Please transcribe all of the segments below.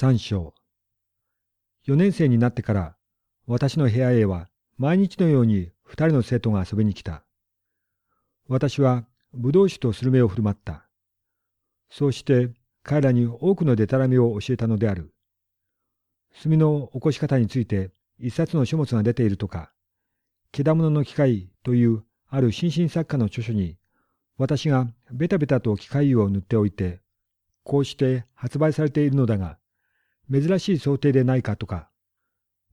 三章。4年生になってから私の部屋へは毎日のように二人の生徒が遊びに来た。私は葡萄酒とスルメを振る舞った。そうして彼らに多くのデタラメを教えたのである。炭の起こし方について一冊の書物が出ているとか、物の機械というある新進作家の著書に、私がベタベタと機械を塗っておいて、こうして発売されているのだが、珍しい想定でないかとか、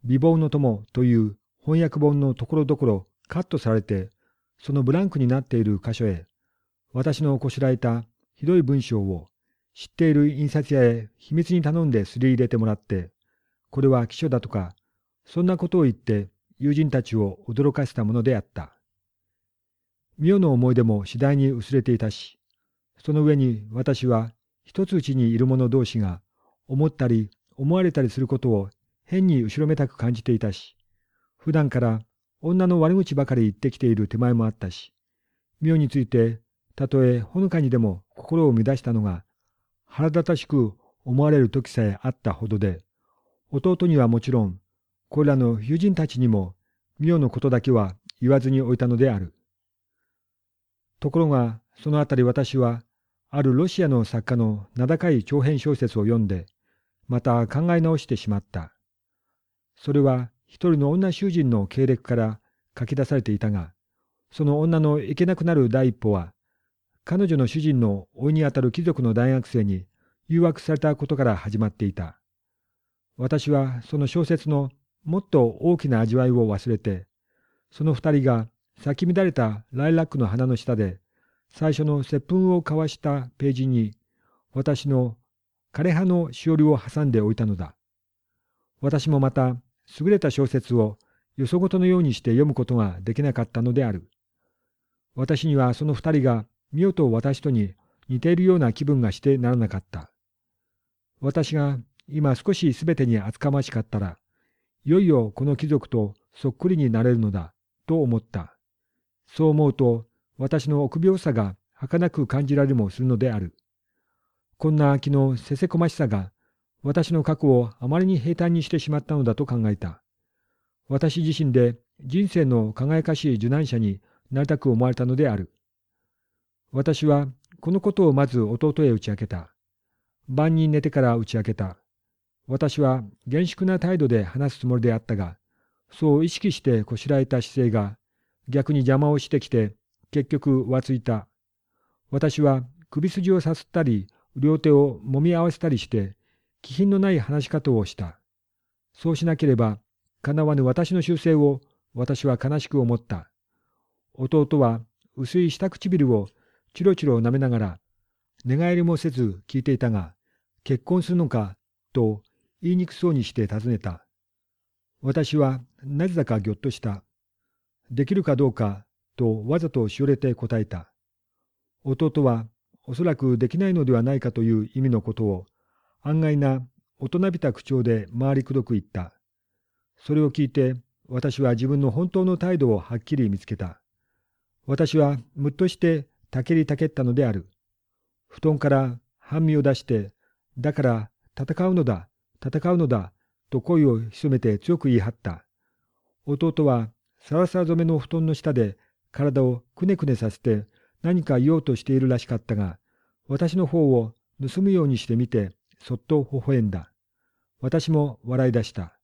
美貌の友という翻訳本のところどころカットされて、そのブランクになっている箇所へ、私のこしらえたひどい文章を知っている印刷屋へ秘密に頼んですり入れてもらって、これは記書だとか、そんなことを言って友人たちを驚かせたものであった。妙の思い出も次第に薄れていたし、その上に私は一つうちにいる者同士が思ったり思われたりすることを変に後ろめたく感じていたし、普段から女の悪口ばかり言ってきている手前もあったし、妙についてたとえほのかにでも心を乱したのが腹立たしく思われる時さえあったほどで、弟にはもちろん、これらの友人たちにも、妙のことだけは言わずにおいたのである。ところが、そのあたり私は、あるロシアの作家の名高い長編小説を読んで、また考え直してしまった。それは一人の女囚人の経歴から書き出されていたが、その女のいけなくなる第一歩は、彼女の主人の甥にあたる貴族の大学生に誘惑されたことから始まっていた。私はその小説のもっと大きな味わいを忘れて、その二人が咲き乱れたライラックの花の下で最初の接吻を交わしたページに私の枯葉のしおりを挟んでおいたのだ。私もまた優れた小説をよそごとのようにして読むことができなかったのである。私にはその二人が妙と私とに似ているような気分がしてならなかった。私が今少しすべてに厚かましかったら、いよいよこの貴族とそっくりになれるのだ、と思った。そう思うと、私の臆病さが儚く感じられもするのである。こんな気のせせこましさが、私の過去をあまりに平坦にしてしまったのだと考えた。私自身で人生の輝かしい受難者になりたく思われたのである。私はこのことをまず弟へ打ち明けた。晩に寝てから打ち明けた。私は厳粛な態度で話すつもりであったが、そう意識してこしらえた姿勢が逆に邪魔をしてきて、結局浮ついた。私は首筋をさすったり、両手を揉み合わせたりして、気品のない話し方をした。そうしなければ、叶わぬ私の習性を私は悲しく思った。弟は薄い下唇をチロチロ舐めながら、寝返りもせず聞いていたが、結婚するのかと言いにくそうにして尋ねた。私はなぜだかぎょっとした。できるかどうかとわざとしおれて答えた。弟はおそらくできないのではないかという意味のことを案外な大人びた口調で回りくどく言った。それを聞いて私は自分の本当の態度をはっきり見つけた。私はむっとしてたけりたけったのである。布団から半身を出して、だから戦うのだ、戦うのだ、と声を潜めて強く言い張った。弟はさらさら染めの布団の下で体をくねくねさせて何か言おうとしているらしかったが、私の方を盗むようにしてみて、そっと微笑んだ。私も笑い出した。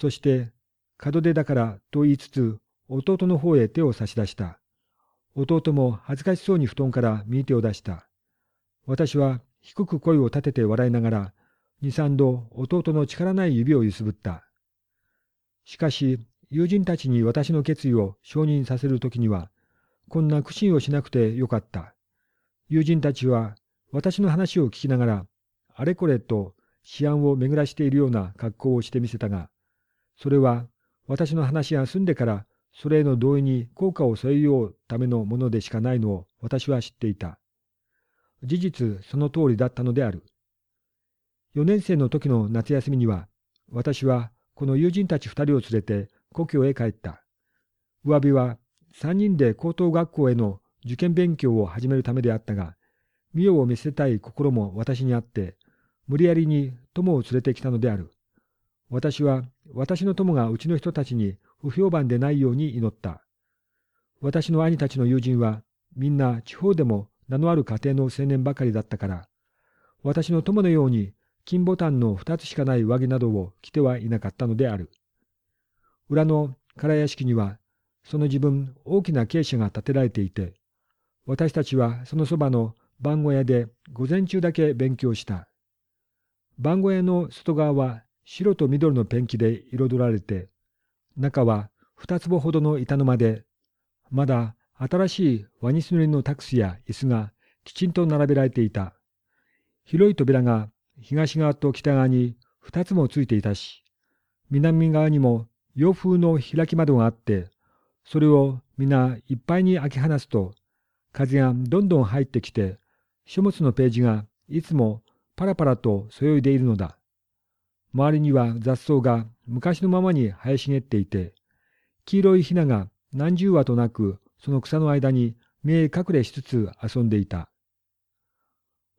そして、門出だからと言いつつ、弟の方へ手を差し出した。弟も恥ずかしそうに布団から右手を出した。私は低く声を立てて笑いながら、二三度弟の力ない指を揺すぶった。しかし、友人たちに私の決意を承認させるときには、こんな苦心をしなくてよかった。友人たちは私の話を聞きながら、あれこれと思案を巡らしているような格好をしてみせたが、それは私の話が済んでからそれへの同意に効果を添えようためのものでしかないのを私は知っていた。事実その通りだったのである。4年生の時の夏休みには、私はこの友人たち2人を連れて故郷へ帰った。上火は3人で高等学校への受験勉強を始めるためであったが、見よを見せたい心も私にあって、無理やりに友を連れてきたのである。私は私の友がうちの人たちに不評判でないように祈った。私の兄たちの友人はみんな地方でも名のある家庭の青年ばかりだったから、私の友のように金ボタンの二つしかない上着などを着てはいなかったのである。裏の空屋敷には、その自分大きな傾斜が建てられていて、私たちはそのそばの番小屋で午前中だけ勉強した。番小屋の外側は白と緑のペンキで彩られて、中は二坪ほどの板の間で、まだ新しいワニス塗りのタクスや椅子がきちんと並べられていた。広い扉が東側と北側に二つもついていたし、南側にも洋風の開き窓があって、それを皆いっぱいに開け放すと、風がどんどん入ってきて、書物のページがいつもパラパラとそよいでいるのだ。周りには雑草が昔のままに生え茂っていて、黄色いひなが何十羽となくその草の間に見え隠れしつつ遊んでいた。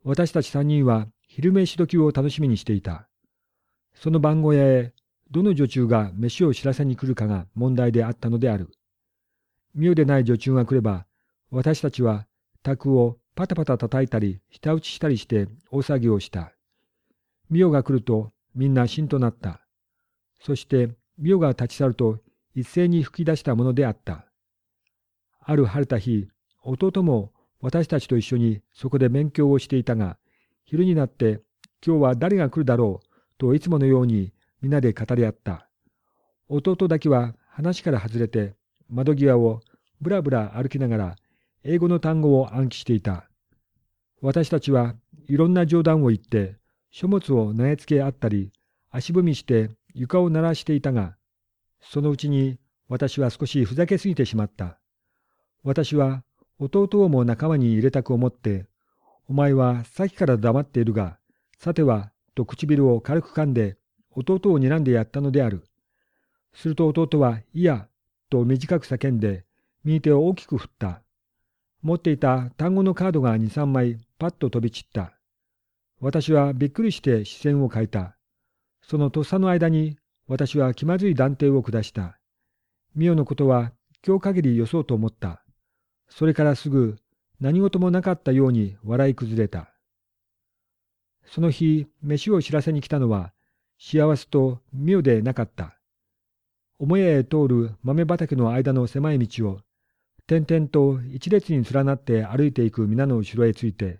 私たち三人は昼飯時を楽しみにしていた。その番小屋へどの女中が飯を知らせに来るかが問題であったのである。妙でない女中が来れば、私たちは卓をパタパタ叩いたり、舌打ちしたりして大騒ぎをした。妙が来るとみんなしんとなった。そして妙が立ち去ると一斉に吹き出したものであった。ある晴れた日、弟も私たちと一緒にそこで勉強をしていたが、昼になって今日は誰が来るだろうといつものように皆で語り合った。弟だけは話から外れて窓際をぶらぶら歩きながら英語の単語を暗記していた。私たちはいろんな冗談を言って書物を投げつけ合ったり足踏みして床を鳴らしていたが、そのうちに私は少しふざけすぎてしまった。私は弟をも仲間に入れたく思ってお前はさっきから黙っているが、さては、と唇を軽く噛んで、弟を睨んでやったのである。すると弟は、いや、と短く叫んで、右手を大きく振った。持っていた単語のカードが二三枚パッと飛び散った。私はびっくりして視線を変えた。そのとっさの間に私は気まずい断定を下した。ミオのことは今日限りよそうと思った。それからすぐ何事もなかったように笑い崩れた。その日、飯を知らせに来たのは、幸せと妙でなかった。母屋へ通る豆畑の間の狭い道を、点々と一列に連なって歩いていく皆の後ろへついて、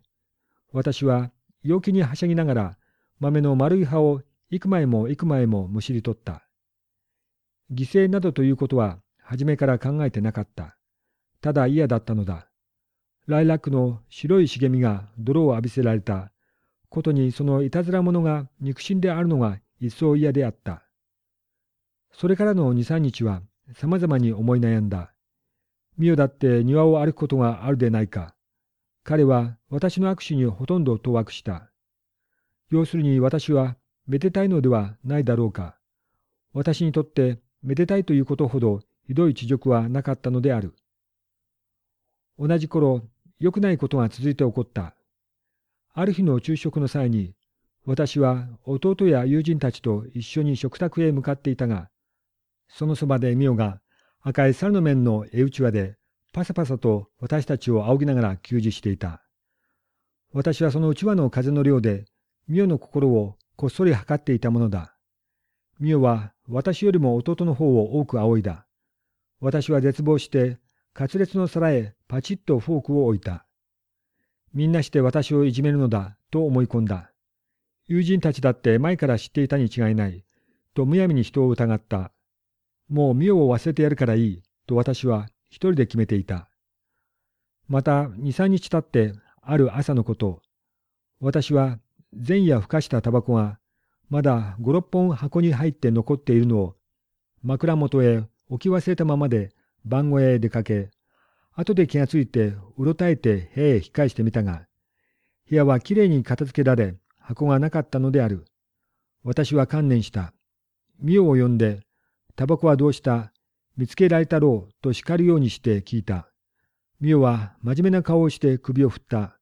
私は陽気にはしゃぎながら豆の丸い葉を幾枚も幾枚もむしり取った。犠牲などということは初めから考えてなかった。ただ嫌だったのだ。ライラックの白い茂みが泥を浴びせられたことにそのいたずら者が肉親であるのが一層嫌であった。それからの二三日はさまざまに思い悩んだ。ミオだって庭を歩くことがあるでないか。彼は私の握手にほとんど当惑した。要するに私はめでたいのではないだろうか。私にとってめでたいということほどひどい恥辱はなかったのである。同じ頃、良くないことが続いて起こった。ある日の昼食の際に、私は弟や友人たちと一緒に食卓へ向かっていたが、そのそばでミオが赤い猿の面の絵うちわでパサパサと私たちを仰ぎながら給仕していた。私はそのうちわの風の量でミオの心をこっそり測っていたものだ。ミオは私よりも弟の方を多く仰いだ。私は絶望してカツレツの皿へパチッとフォークを置いた。みんなして私をいじめるのだと思い込んだ。友人たちだって前から知っていたに違いない。とむやみに人を疑った。もう妙を忘れてやるからいい。と私は一人で決めていた。また二三日経ってある朝のこと。私は前夜ふかしたタバコがまだ五六本箱に入って残っているのを枕元へ置き忘れたままで番小屋へ出かけ、後で気がついてうろたえて部屋へ引き返してみたが、部屋はきれいに片付けられ、箱がなかったのである。私は観念した。ミオを呼んで、タバコはどうした？見つけられたろうと叱るようにして聞いた。ミオは真面目な顔をして首を振った。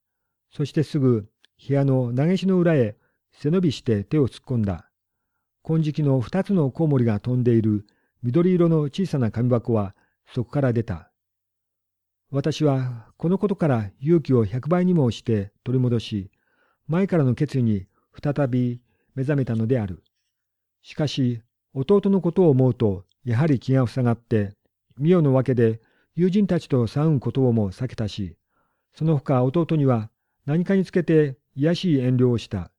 そしてすぐ部屋の投げしの裏へ背伸びして手を突っ込んだ。金色の二つのコウモリが飛んでいる緑色の小さな紙箱はそこから出た。私はこのことから勇気を100倍にもして取り戻し、前からの決意に再び目覚めたのである。しかし、弟のことを思うと、やはり気が塞がって、ミオのわけで友人たちと騒ぐことをも避けたし、その他弟には何かにつけて卑しい遠慮をした。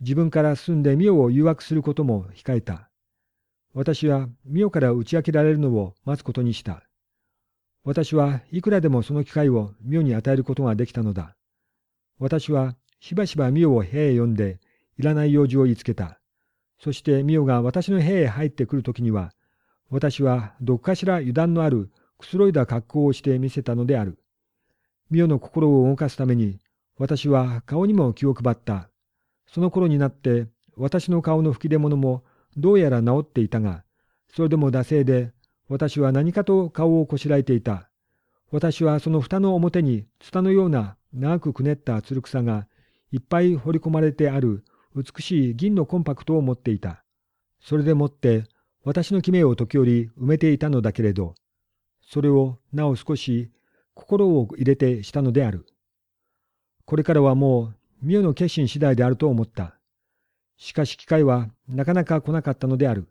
自分から進んでミオを誘惑することも控えた。私はミオから打ち明けられるのを待つことにした。私はいくらでもその機会をミオに与えることができたのだ。私はしばしばミオを部屋へ呼んで、いらない用事を言いつけた。そしてミオが私の部屋へ入ってくるときには、私はどこかしら油断のあるくつろいだ格好をして見せたのである。ミオの心を動かすために、私は顔にも気を配った。その頃になって、私の顔の吹き出物もどうやら治っていたが、それでも惰性で、私は何かと顔をこしらえていた。私はその蓋の表に、ツタのような長くくねったつる草がいっぱい彫り込まれてある美しい銀のコンパクトを持っていた。それでもって私の決めを時折埋めていたのだけれど、それをなお少し心を入れてしたのである。これからはもう、ミオの決心次第であると思った。しかし機会はなかなか来なかったのである。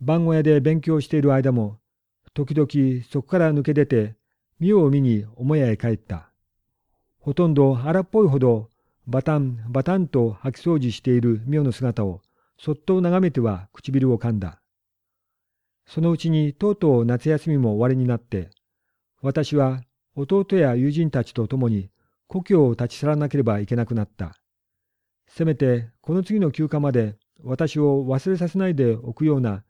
番小屋で勉強している間も、時々そこから抜け出て、ミオを見に母屋へ帰った。ほとんど荒っぽいほどバタンバタンと掃き掃除しているミオの姿をそっと眺めては唇を噛んだ。そのうちにとうとう夏休みも終わりになって、私は弟や友人たちと共に故郷を立ち去らなければいけなくなった。せめてこの次の休暇まで私を忘れさせないでおくような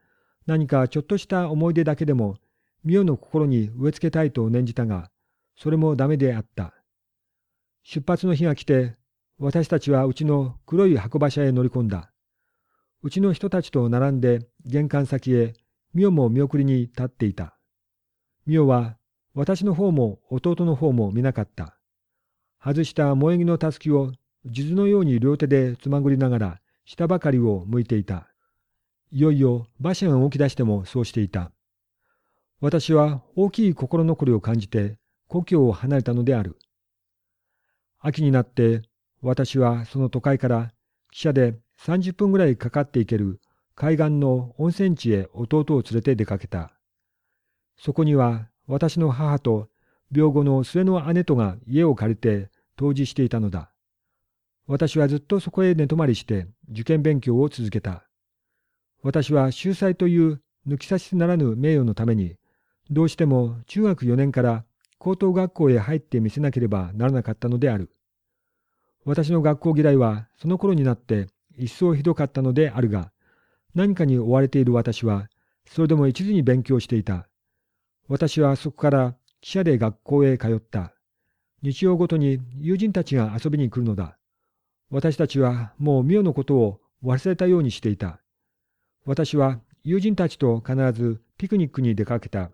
何かちょっとした思い出だけでもミオの心に植え付けたいと念じたが、それもダメであった。出発の日が来て、私たちはうちの黒い箱馬車へ乗り込んだ。うちの人たちと並んで玄関先へ、ミオも見送りに立っていた。ミオは私の方も弟の方も見なかった。外した萌え木のたすきを地図のように両手でつまぐりながら下ばかりを向いていた。いよいよ馬車が動き出してもそうしていた。私は大きい心残りを感じて故郷を離れたのである。秋になって私はその都会から汽車で30分ぐらいかかっていける海岸の温泉地へ弟を連れて出かけた。そこには私の母と病後の末の姉とが家を借りて当時していたのだ。私はずっとそこへ寝泊まりして受験勉強を続けた。私は秀才という抜き差しならぬ名誉のために、どうしても中学4年から高等学校へ入ってみせなければならなかったのである。私の学校嫌いはその頃になって一層ひどかったのであるが、何かに追われている私は、それでも一途に勉強していた。私はそこから汽車で学校へ通った。日曜ごとに友人たちが遊びに来るのだ。私たちはもうミオのことを忘れたようにしていた。私は友人たちと必ずピクニックに出かけた。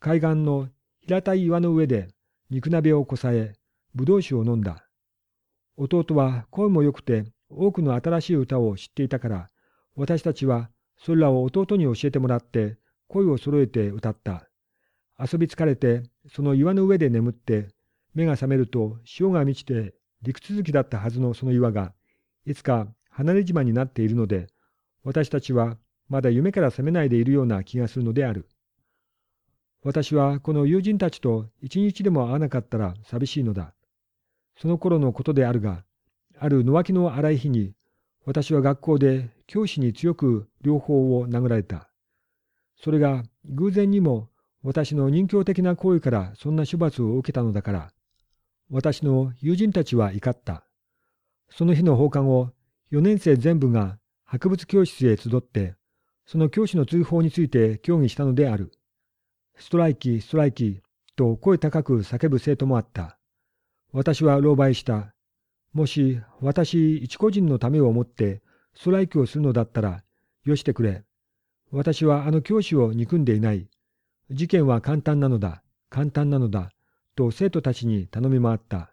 海岸の平たい岩の上で肉鍋をこさえ、ぶどう酒を飲んだ。弟は声も良くて多くの新しい歌を知っていたから、私たちはそれらを弟に教えてもらって声を揃えて歌った。遊び疲れてその岩の上で眠って目が覚めると潮が満ちて陸続きだったはずのその岩がいつか離れ島になっているので私たちはまだ夢から覚めないでいるような気がするのである。私はこの友人たちと一日でも会わなかったら寂しいのだ。その頃のことであるが、ある野脇の荒い日に私は学校で教師に強く両方を殴られた。それが偶然にも私の人形的な行為からそんな処罰を受けたのだから、私の友人たちは怒った。その日の放課後、4年生全部が博物教室へ集って、その教師の追放について協議したのである。ストライキ、ストライキ、と声高く叫ぶ生徒もあった。私は狼狽した。もし私一個人のためを思ってストライキをするのだったら、よしてくれ。私はあの教師を憎んでいない。事件は簡単なのだ、簡単なのだ、と生徒たちに頼み回った。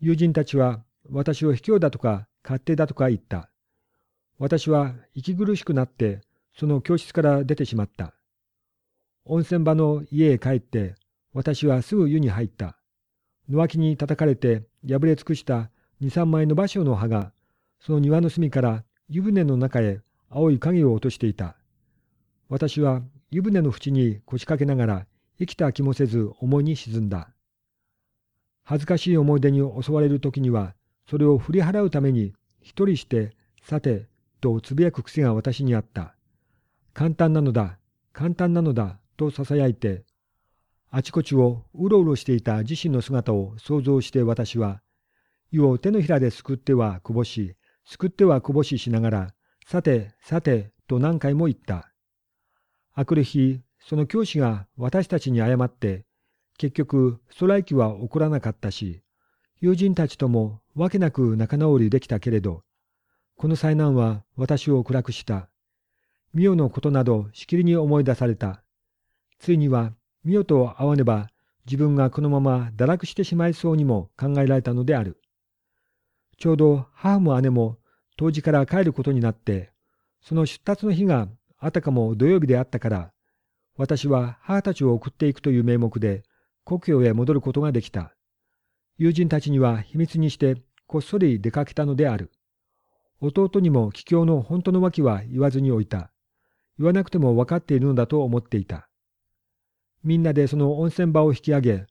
友人たちは私を卑怯だとか勝手だとか言った。私は息苦しくなってその教室から出てしまった。温泉場の家へ帰って私はすぐ湯に入った。野脇に叩かれて破れ尽くした二三枚の芭蕉の葉がその庭の隅から湯船の中へ青い影を落としていた。私は湯船の縁に腰掛けながら生きた気もせず思いに沈んだ。恥ずかしい思い出に襲われる時にはそれを振り払うために一人してさてとつぶやく癖が私にあった。簡単なのだ、簡単なのだと囁いて、あちこちをうろうろしていた自身の姿を想像して私は、湯を手のひらですくってはこぼし、すくってはこぼししながら、さて、さて、と何回も言った。あくる日、その教師が私たちに謝って、結局、ストライキは起こらなかったし、友人たちともわけなく仲直りできたけれど、この災難は私を暗くした。ミオのことなどしきりに思い出された。ついにはミオと会わねば自分がこのまま堕落してしまいそうにも考えられたのである。ちょうど母も姉も当時から帰ることになって、その出立の日があたかも土曜日であったから、私は母たちを送っていくという名目で故郷へ戻ることができた。友人たちには秘密にしてこっそり出かけたのである。弟にも帰郷の本当の訳は言わずにおいた。言わなくても分かっているのだと思っていた。みんなでその温泉場を引き上げ、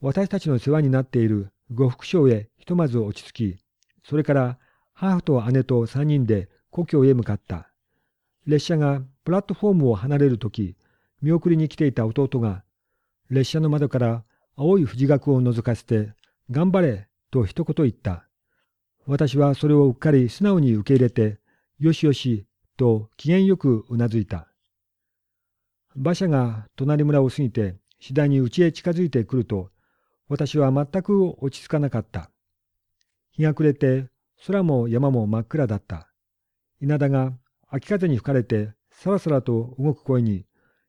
私たちの世話になっている呉服商へひとまず落ち着き、それから母と姉と三人で故郷へ向かった。列車がプラットフォームを離れるとき、見送りに来ていた弟が、列車の窓から青い富士学を覗かせて、頑張れと一言言った。私はそれをうっかり素直に受け入れて、よしよしと機嫌よくうなずいた。馬車が隣村を過ぎて次第に家へ近づいてくると、私は全く落ち着かなかった。日が暮れて空も山も真っ暗だった。稲田が秋風に吹かれてさらさらと動く声に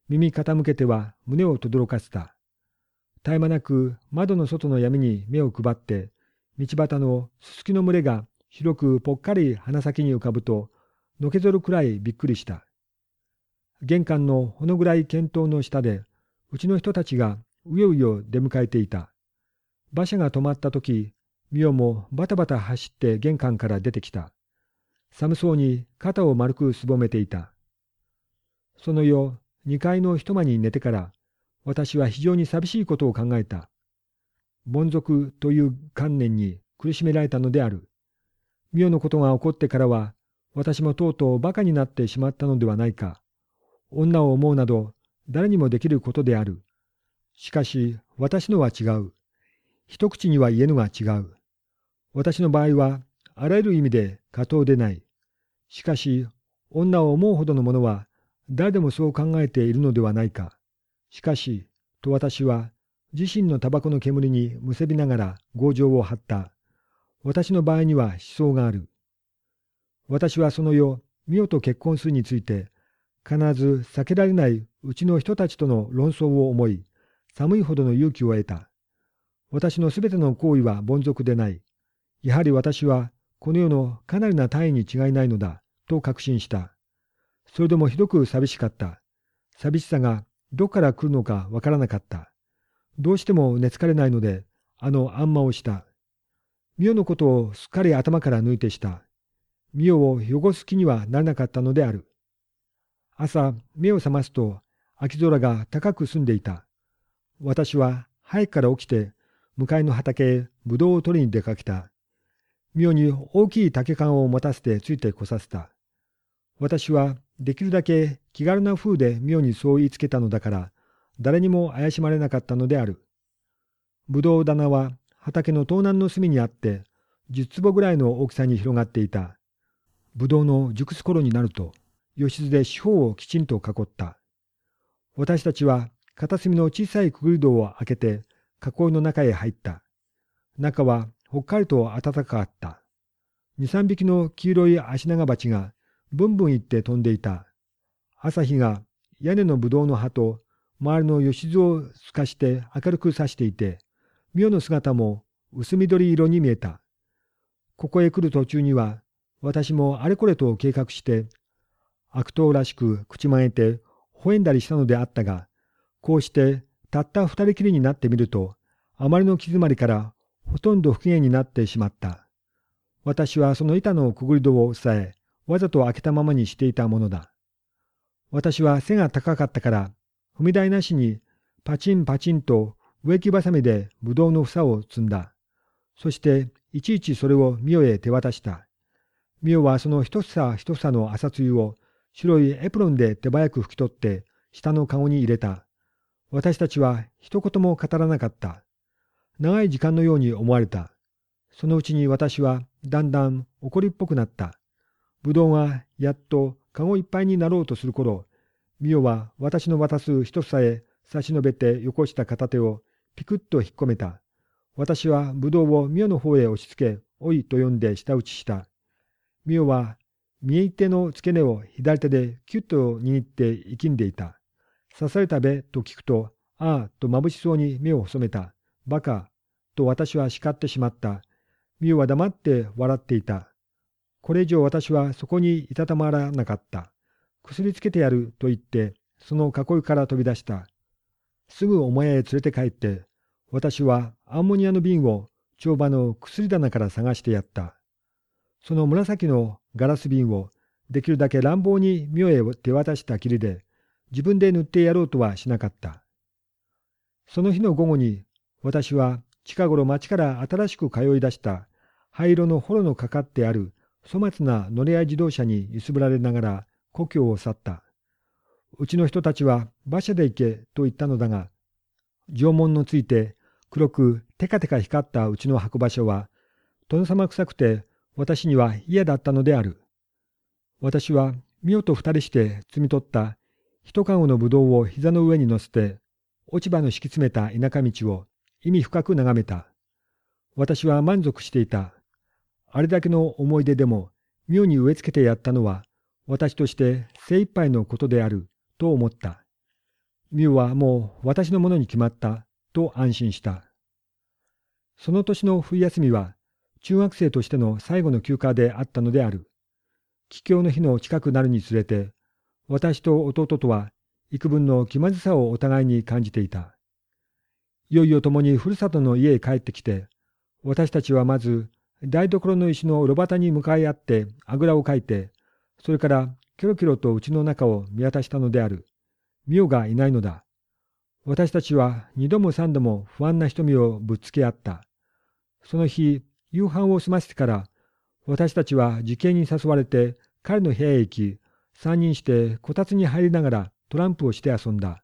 耳傾けては胸を轟かせた。絶え間なく窓の外の闇に目を配って道端のすすきの群れが広くぽっかり鼻先に浮かぶと、のけぞるくらいびっくりした。玄関のほの暗い見当の下で、うちの人たちがうようよ出迎えていた。馬車が止まった時、ミオもバタバタ走って玄関から出てきた。寒そうに肩を丸くすぼめていた。その夜、二階の一間に寝てから、私は非常に寂しいことを考えた。凡俗という観念に苦しめられたのである。妙のことが起こってからは、私もとうとう馬鹿になってしまったのではないか。女を思うなど、誰にもできることである。しかし、私のは違う。一口には言えぬが違う。私の場合は、あらゆる意味で過当でない。しかし、女を思うほどのものは、誰でもそう考えているのではないか。しかし、と私は、自身のタバコの煙にむせびながら強情を張った。私の場合には思想がある。私はその夜、ミオと結婚するについて、必ず避けられないうちの人たちとの論争を思い、寒いほどの勇気を得た。私のすべての行為は凡俗でない。やはり私はこの世のかなりな単位に違いないのだ、と確信した。それでもひどく寂しかった。寂しさがどこから来るのかわからなかった。どうしても寝つかれないので、あのあんまをした。ミオのことをすっかり頭から抜いてした。ミオを汚す気にはならなかったのである。朝、目を覚ますと、秋空が高く澄んでいた。私は早くから起きて、向かいの畑へぶどうを取りに出かけた。妙に大きい竹缶を持たせてついてこさせた。私はできるだけ気軽な風で妙にそう言いつけたのだから、誰にも怪しまれなかったのである。ぶどう棚は畑の東南の隅にあって、10坪ぐらいの大きさに広がっていた。ぶどうの熟す頃になると、吉津で四方をきちんと囲った。私たちは片隅の小さいくぐり戸を開けて囲いの中へ入った。中はほっかりと暖かかった。二三匹の黄色い足長鉢がブンブン行って飛んでいた。朝日が屋根のぶどうの葉と周りの吉津を透かして明るくさしていて、妙の姿も薄緑色に見えた。ここへ来る途中には、私もあれこれと計画して、悪党らしく口まえて微笑んだりしたのであったが、こうしてたった二人きりになってみると、あまりの気詰まりからほとんど不機嫌になってしまった。私はその板のくぐり戸を押さえ、わざと開けたままにしていたものだ。私は背が高かったから、踏み台なしにパチンパチンと植木ばさみでぶどうの房を摘んだ。そしていちいちそれをミオへ手渡した。ミオはその一房一房の朝露を白いエプロンで手早く拭き取って下の籠に入れた。私たちは一言も語らなかった。長い時間のように思われた。そのうちに私はだんだん怒りっぽくなった。ぶどうがやっと籠いっぱいになろうとする頃、ミオは私の渡す一房へ差し伸べてよこした片手をピクッと引っ込めた。私はぶどうをミオの方へ押し付け、おいと呼んで舌打ちした。ミオは右手の付け根を左手でキュッと握って生きんでいた。刺されたべと聞くと、ああと眩しそうに目を細めた。バカと私は叱ってしまった。ミオは黙って笑っていた。これ以上私はそこにいたたまらなかった。薬つけてやると言って、その囲いから飛び出した。すぐお前へ連れて帰って、私はアンモニアの瓶を帳場の薬棚から探してやった。その紫のガラス瓶をできるだけ乱暴にミオへ手渡したきりで、自分で塗ってやろうとはしなかった。その日の午後に、私は近頃町から新しく通い出した灰色の幌のかかってある粗末な乗り合い自動車に揺すぶられながら故郷を去った。うちの人たちは馬車で行けと言ったのだが、縄文のついて黒くテカテカ光ったうちの白馬車は、殿様臭くて私には嫌だったのである。私はミオと二人して摘み取った一籠のぶどうを膝の上に乗せて、落ち葉の敷き詰めた田舎道を意味深く眺めた。私は満足していた。あれだけの思い出でも妙に植え付けてやったのは私として精一杯のことであると思った。ミュはもう私のものに決まったと安心した。その年の冬休みは中学生としての最後の休暇であったのである。帰郷の日の近くなるにつれて私と弟とは幾分の気まずさをお互いに感じていた。いよいよ共にふるさとの家へ帰ってきて、私たちはまず台所の石の炉端に向かい合ってあぐらをかいて、それからキョロキョロと家の中を見渡したのである。ミオがいないのだ。私たちは二度も三度も不安な瞳をぶっつけ合った。その日、夕飯を済ませてから、私たちは受験に誘われて彼の部屋へ行き、三人してこたつに入りながらトランプをして遊んだ。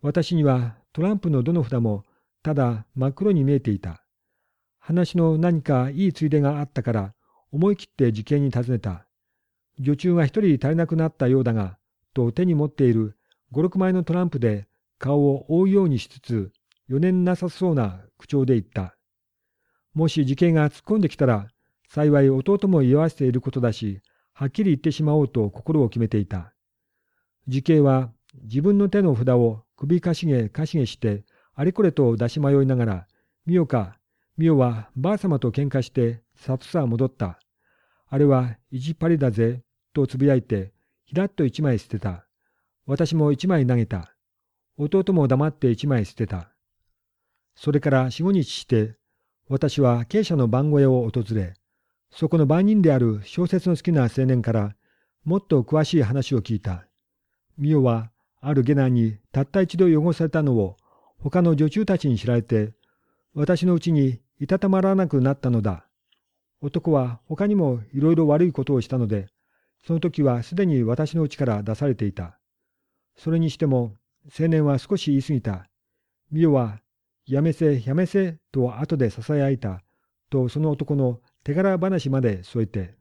私にはトランプのどの札もただ真っ黒に見えていた。話の何かいいついでがあったから思い切って受験に尋ねた。女中が一人足りなくなったようだが、と手に持っている五六枚のトランプで顔を覆うようにしつつ、余念なさそうな口調で言った。もし事件が突っ込んできたら、幸い弟も言わせていることだし、はっきり言ってしまおうと心を決めていた。時計は自分の手の札を首かしげかしげして、あれこれと出し迷いながら、ミオか、ミオはばあさまと喧嘩して、里さ戻った。あれは意地っ張りだぜ、とつぶやいて、ひらっと一枚捨てた。私も一枚投げた。弟も黙って一枚捨てた。それから四五日して、私は慶社の番小屋を訪れ、そこの番人である小説の好きな青年から、もっと詳しい話を聞いた。ミオは、ある下男にたった一度汚されたのを、他の女中たちに知られて、私のうちにいたたまらなくなったのだ。男は他にもいろいろ悪いことをしたので、その時はすでに私のうちから出されていた。それにしても、青年は少し言い過ぎた。ミオは、やめせ、やめせ、と後で囁いた、とその男の手柄話まで添えて。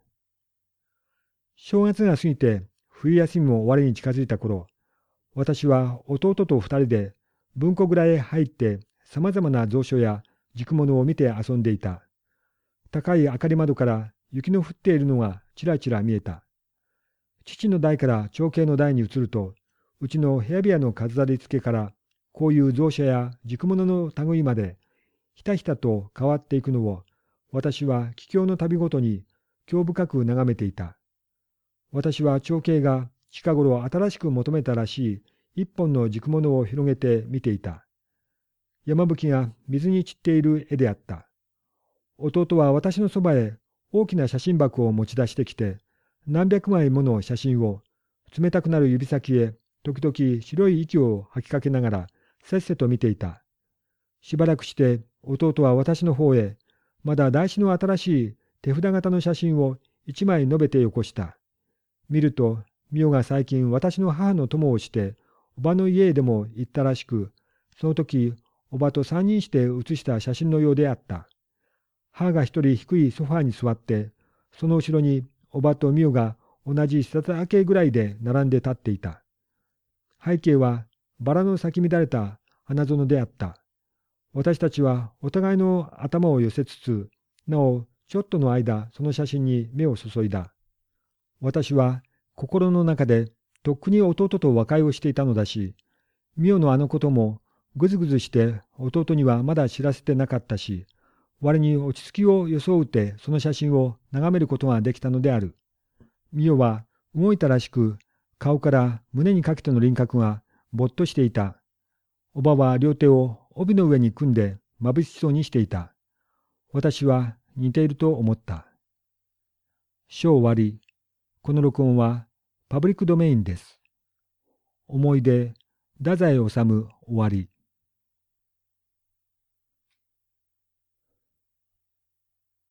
正月が過ぎて、冬休みも終わりに近づいた頃、私は弟と二人で文庫蔵へ入って様々な蔵書や軸物を見て遊んでいた。高い明かり窓から雪の降っているのがちらちら見えた。父の台から長兄の台に移ると、うちの部屋部屋の飾り付けから、こういう蔵書や軸物の類まで、ひたひたと変わっていくのを、私は帰郷の旅ごとに、興深く眺めていた。私は長兄が近頃新しく求めたらしい一本の軸物を広げて見ていた。山吹が水に散っている絵であった。弟は私のそばへ大きな写真箱を持ち出してきて、何百枚もの写真を冷たくなる指先へ時々白い息を吐きかけながらせっせと見ていた。しばらくして弟は私の方へまだ台紙の新しい手札型の写真を一枚述べてよこした。見ると、ミオが最近私の母の友をして、おばの家へでも行ったらしく、その時、おばと三人して写した写真のようであった。母が一人低いソファーに座って、その後ろにおばとミオが同じ下だけぐらいで並んで立っていた。背景はバラの咲き乱れた花園であった。私たちはお互いの頭を寄せつつ、なおちょっとの間その写真に目を注いだ。私は心の中でとっくに弟と和解をしていたのだし、ミオのあのこともぐずぐずして弟にはまだ知らせてなかったし、我に落ち着きを装うてその写真を眺めることができたのである。ミオは動いたらしく、顔から胸にかけての輪郭がぼっとしていた。おばは両手を帯の上に組んで眩しそうにしていた。私は似ていると思った。章終わり。この録音はパブリックドメインです。思い出、太宰治終わり。